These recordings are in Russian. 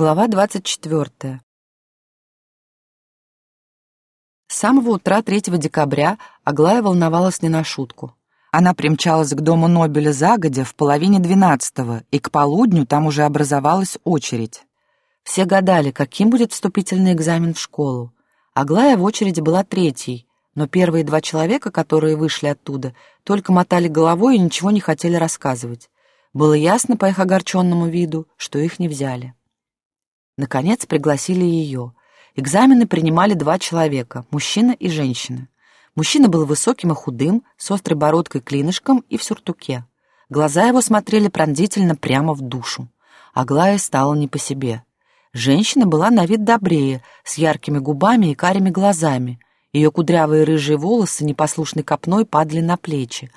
Глава 24. С самого утра 3 декабря Аглая волновалась не на шутку. Она примчалась к дому Нобеля загодя в половине двенадцатого, и к полудню там уже образовалась очередь. Все гадали, каким будет вступительный экзамен в школу. Аглая в очереди была третьей, но первые два человека, которые вышли оттуда, только мотали головой и ничего не хотели рассказывать. Было ясно по их огорченному виду, что их не взяли. Наконец пригласили ее. Экзамены принимали два человека, мужчина и женщина. Мужчина был высоким и худым, с острой бородкой-клинышком и в сюртуке. Глаза его смотрели пронзительно прямо в душу. Аглая стала не по себе. Женщина была на вид добрее, с яркими губами и карими глазами. Ее кудрявые рыжие волосы непослушной копной падали на плечи.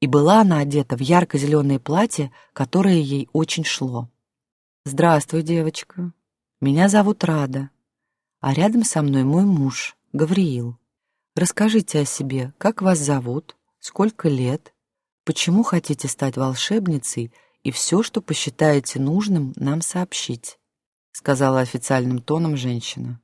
И была она одета в ярко-зеленое платье, которое ей очень шло. «Здравствуй, девочка», меня зовут Рада, а рядом со мной мой муж, Гавриил. Расскажите о себе, как вас зовут, сколько лет, почему хотите стать волшебницей и все, что посчитаете нужным, нам сообщить», — сказала официальным тоном женщина.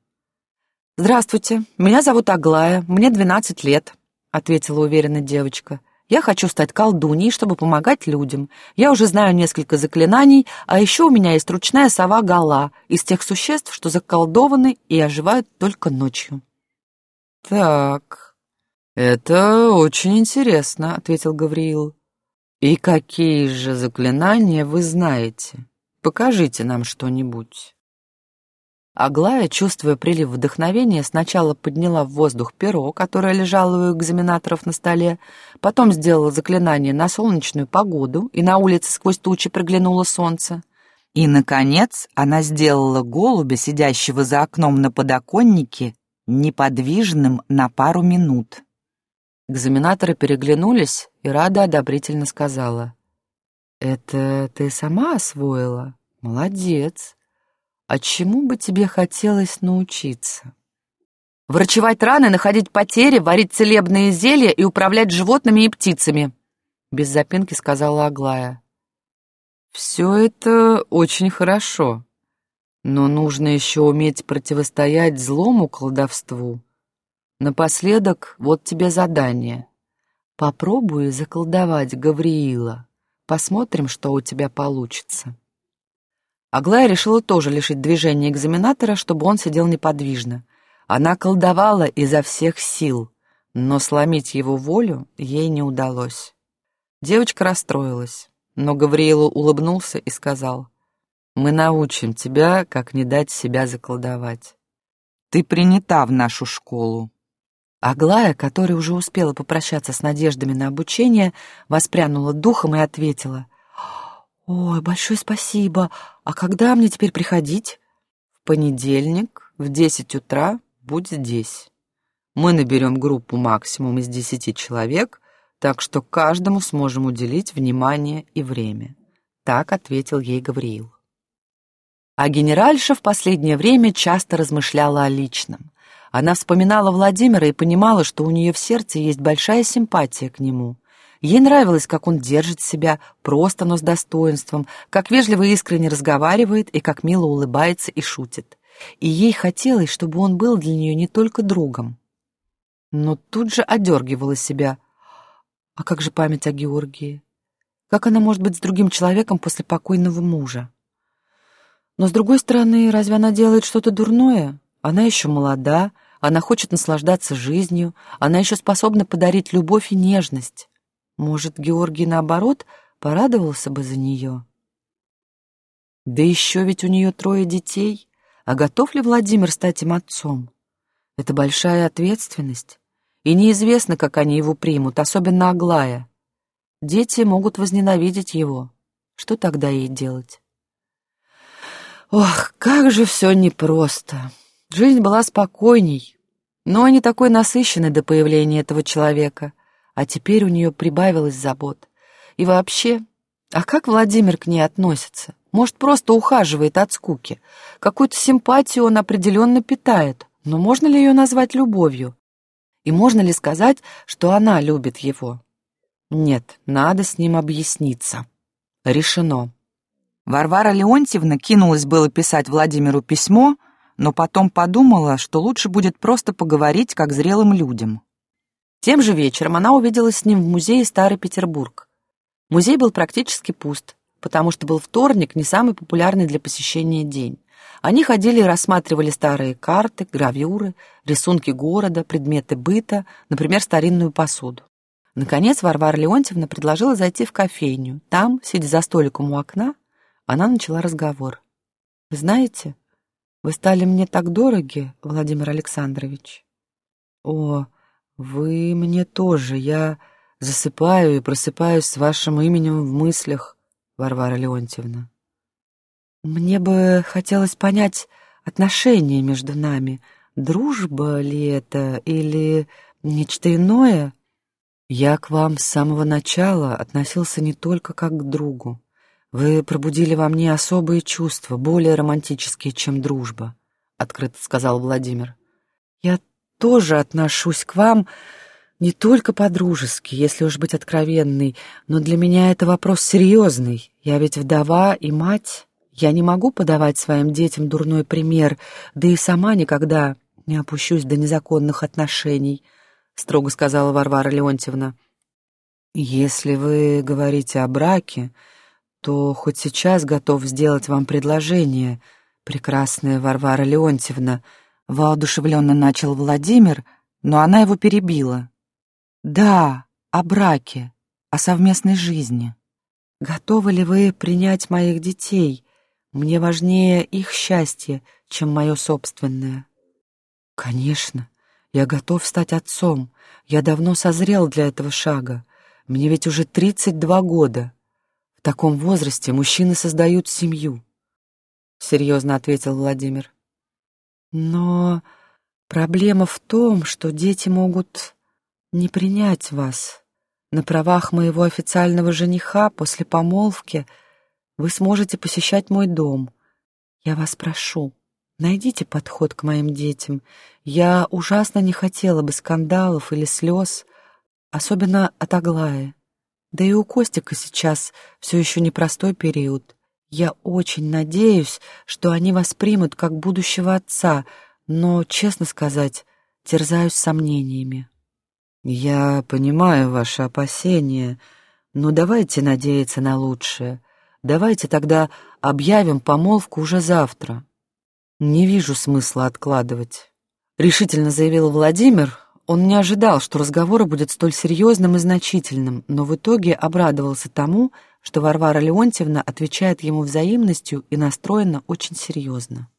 «Здравствуйте, меня зовут Аглая, мне 12 лет», — ответила уверенно девочка. Я хочу стать колдуньей, чтобы помогать людям. Я уже знаю несколько заклинаний, а еще у меня есть ручная сова Гала из тех существ, что заколдованы и оживают только ночью». «Так, это очень интересно», — ответил Гавриил. «И какие же заклинания вы знаете? Покажите нам что-нибудь». Аглая, чувствуя прилив вдохновения, сначала подняла в воздух перо, которое лежало у экзаменаторов на столе, потом сделала заклинание на солнечную погоду, и на улице сквозь тучи проглянуло солнце. И, наконец, она сделала голубя, сидящего за окном на подоконнике, неподвижным на пару минут. Экзаменаторы переглянулись, и Рада одобрительно сказала. «Это ты сама освоила? Молодец!» А чему бы тебе хотелось научиться? Врачевать раны, находить потери, варить целебные зелья и управлять животными и птицами, без запинки сказала Аглая. Все это очень хорошо, но нужно еще уметь противостоять злому колдовству. Напоследок, вот тебе задание. Попробуй заколдовать Гавриила. Посмотрим, что у тебя получится. Аглая решила тоже лишить движения экзаменатора, чтобы он сидел неподвижно. Она колдовала изо всех сил, но сломить его волю ей не удалось. Девочка расстроилась, но Гавриилу улыбнулся и сказал, «Мы научим тебя, как не дать себя заколдовать. Ты принята в нашу школу». Аглая, которая уже успела попрощаться с надеждами на обучение, воспрянула духом и ответила, «Ой, большое спасибо. А когда мне теперь приходить?» «В понедельник в десять утра будь здесь. Мы наберем группу максимум из десяти человек, так что каждому сможем уделить внимание и время», — так ответил ей Гавриил. А генеральша в последнее время часто размышляла о личном. Она вспоминала Владимира и понимала, что у нее в сердце есть большая симпатия к нему — Ей нравилось, как он держит себя, просто, но с достоинством, как вежливо и искренне разговаривает и как мило улыбается и шутит. И ей хотелось, чтобы он был для нее не только другом. Но тут же одергивала себя. А как же память о Георгии? Как она может быть с другим человеком после покойного мужа? Но, с другой стороны, разве она делает что-то дурное? Она еще молода, она хочет наслаждаться жизнью, она еще способна подарить любовь и нежность. Может, Георгий, наоборот, порадовался бы за нее? Да еще ведь у нее трое детей. А готов ли Владимир стать им отцом? Это большая ответственность. И неизвестно, как они его примут, особенно Аглая. Дети могут возненавидеть его. Что тогда ей делать? Ох, как же все непросто. Жизнь была спокойней, но не такой насыщенной до появления этого человека а теперь у нее прибавилось забот. И вообще, а как Владимир к ней относится? Может, просто ухаживает от скуки? Какую-то симпатию он определенно питает, но можно ли ее назвать любовью? И можно ли сказать, что она любит его? Нет, надо с ним объясниться. Решено. Варвара Леонтьевна кинулась было писать Владимиру письмо, но потом подумала, что лучше будет просто поговорить, как зрелым людям. Тем же вечером она увиделась с ним в музее Старый Петербург. Музей был практически пуст, потому что был вторник, не самый популярный для посещения день. Они ходили и рассматривали старые карты, гравюры, рисунки города, предметы быта, например, старинную посуду. Наконец Варвара Леонтьевна предложила зайти в кофейню. Там, сидя за столиком у окна, она начала разговор. «Вы знаете, вы стали мне так дороги, Владимир Александрович». «О, вы мне тоже. Я засыпаю и просыпаюсь с вашим именем в мыслях, Варвара Леонтьевна». «Мне бы хотелось понять отношения между нами. Дружба ли это или нечто иное?» «Я к вам с самого начала относился не только как к другу. Вы пробудили во мне особые чувства, более романтические, чем дружба», — открыто сказал Владимир. «Я тоже отношусь к вам не только по-дружески, если уж быть откровенной, но для меня это вопрос серьезный. Я ведь вдова и мать». Я не могу подавать своим детям дурной пример, да и сама никогда не опущусь до незаконных отношений, — строго сказала Варвара Леонтьевна. Если вы говорите о браке, то хоть сейчас готов сделать вам предложение, прекрасная Варвара Леонтьевна, — воодушевленно начал Владимир, но она его перебила. Да, о браке, о совместной жизни. Готовы ли вы принять моих детей — мне важнее их счастье, чем мое собственное. Конечно, я готов стать отцом. Я давно созрел для этого шага. Мне ведь уже 32 года. В таком возрасте мужчины создают семью. Серьезно ответил Владимир. Но проблема в том, что дети могут не принять вас. На правах моего официального жениха после помолвки — вы сможете посещать мой дом. Я вас прошу, найдите подход к моим детям. Я ужасно не хотела бы скандалов или слез, особенно от Аглаи. Да и у Костика сейчас все еще непростой период. Я очень надеюсь, что они воспримут как будущего отца, но, честно сказать, терзаюсь сомнениями. Я понимаю ваши опасения, но давайте надеяться на лучшее. Давайте тогда объявим помолвку уже завтра. Не вижу смысла откладывать. Решительно заявил Владимир. Он не ожидал, что разговор будет столь серьезным и значительным, но в итоге обрадовался тому, что Варвара Леонтьевна отвечает ему взаимностью и настроена очень серьезно.